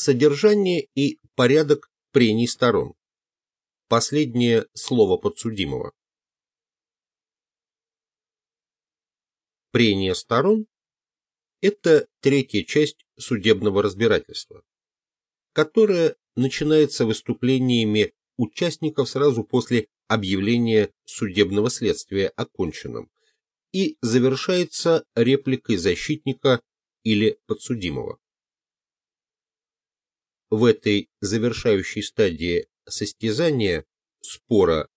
Содержание и порядок прений сторон. Последнее слово подсудимого. Прения сторон – это третья часть судебного разбирательства, которая начинается выступлениями участников сразу после объявления судебного следствия оконченным и завершается репликой защитника или подсудимого. В этой завершающей стадии состязания спора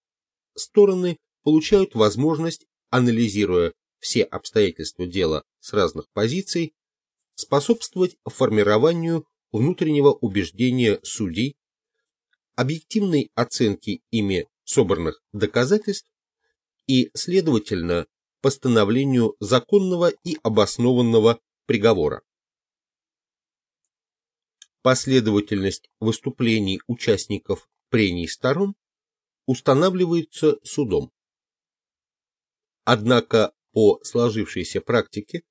стороны получают возможность, анализируя все обстоятельства дела с разных позиций, способствовать формированию внутреннего убеждения судей, объективной оценки ими собранных доказательств и, следовательно, постановлению законного и обоснованного приговора. Последовательность выступлений участников прений сторон устанавливается судом. Однако по сложившейся практике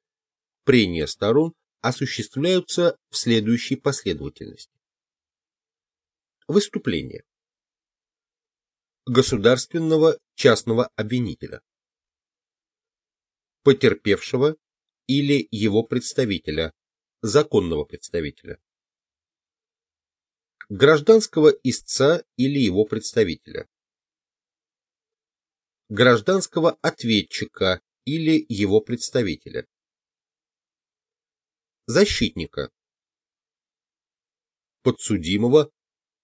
прения сторон осуществляются в следующей последовательности. Выступление государственного частного обвинителя, потерпевшего или его представителя, законного представителя, гражданского истца или его представителя, гражданского ответчика или его представителя, защитника, подсудимого,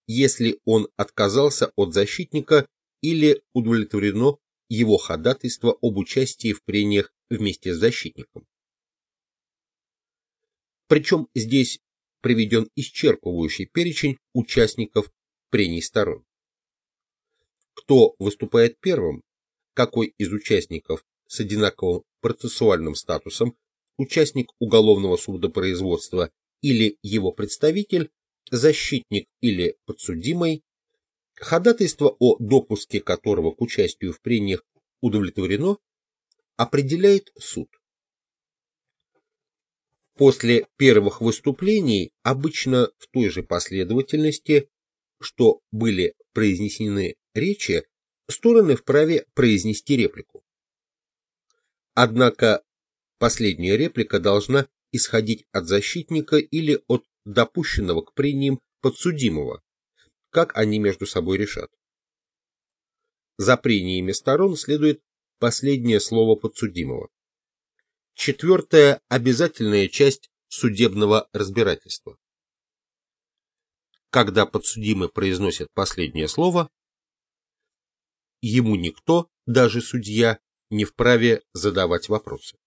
если он отказался от защитника или удовлетворено его ходатайство об участии в прениях вместе с защитником. Причем здесь приведен исчерпывающий перечень участников прений сторон. Кто выступает первым, какой из участников с одинаковым процессуальным статусом, участник уголовного судопроизводства или его представитель, защитник или подсудимый, ходатайство о допуске которого к участию в прениях удовлетворено, определяет суд. После первых выступлений, обычно в той же последовательности, что были произнесены речи, стороны вправе произнести реплику. Однако последняя реплика должна исходить от защитника или от допущенного к прениям подсудимого, как они между собой решат. За прениями сторон следует последнее слово подсудимого. Четвертая обязательная часть судебного разбирательства. Когда подсудимый произносит последнее слово, ему никто, даже судья, не вправе задавать вопросы.